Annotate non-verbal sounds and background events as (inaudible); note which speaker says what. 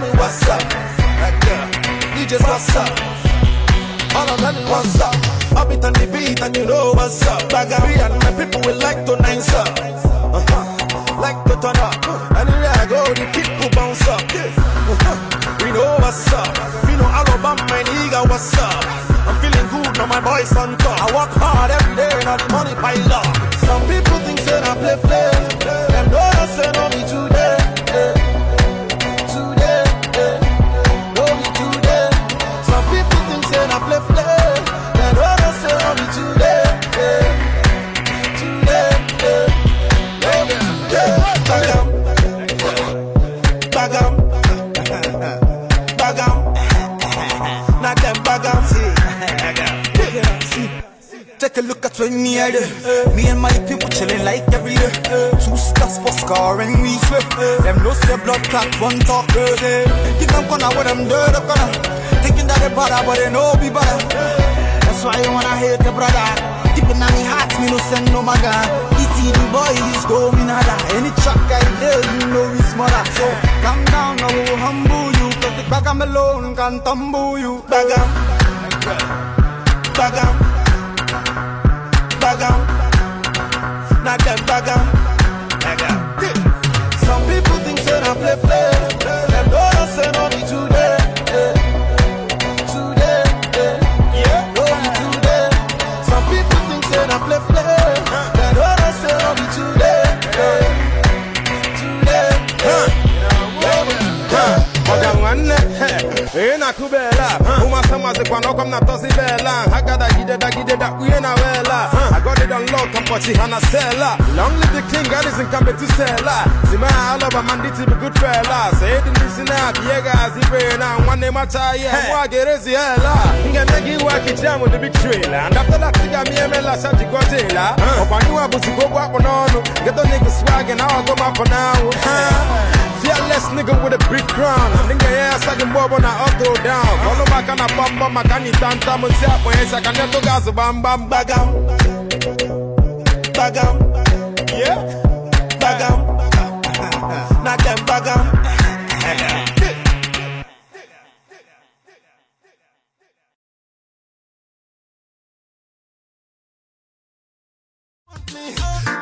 Speaker 1: Me what's up? DJs, what's up? All I'm telling what's up. I beat on the beat and you know what's up. Bagari and my people will like to nice up. Uh-huh. Like to turn up. Anywhere I go, the people bounce up. Uh-huh. We know what's up. We know Alabama, my nigga, what's up. I'm feeling good, now my boys on top. I work hard every day, now the money pile up. Some people think say I play play.
Speaker 2: Take a look at when me there. Me and my people chilling like every day. Two stars for we swear. Them no say blood clot one talk. Give them corner with them dirt up corner. Thinking that they bother, but they know be better. That's why you wanna hate the brother. Deep in my heart, me no send no maga. ET the boys go me nada. Any track I hear, you know it's mother. So calm down, I will humble you. Cause the back I'm alone can tumble you.
Speaker 1: Bagam, bagam.
Speaker 3: Ị na-akụ beela ụmụasa mazịkwa n'ọkwa m na-atọzi beela ha gadagide dagide dakpuye na weela agọdịda nlọ ka mkpọchi ha na sela long live the king adịzi nka metu sela zima ha alọba ma ndị tibu good fela sa ịdị ndị si na-abịa gazi be na nwanne macha ihe nwa ga-erezi hela m ga-eme gị iwe akichi amụ the big trailer. And after that ị ga-amị emela sa jigọjela ọkwanyịwa bụzikwa okwu akpụ n'ọnụ geto nigga swag na ọgụ mapụ n'anwụ Fearless nigga with a big crown. Nigga, yeah, second bobo na auto down. Follow back on a bum bum, I can't eat and time and say, I can get to gas, bam bam bam.
Speaker 1: Bagam, bagam,
Speaker 3: Yeah.
Speaker 1: bagam. (laughs) Not them bagam. (laughs) me.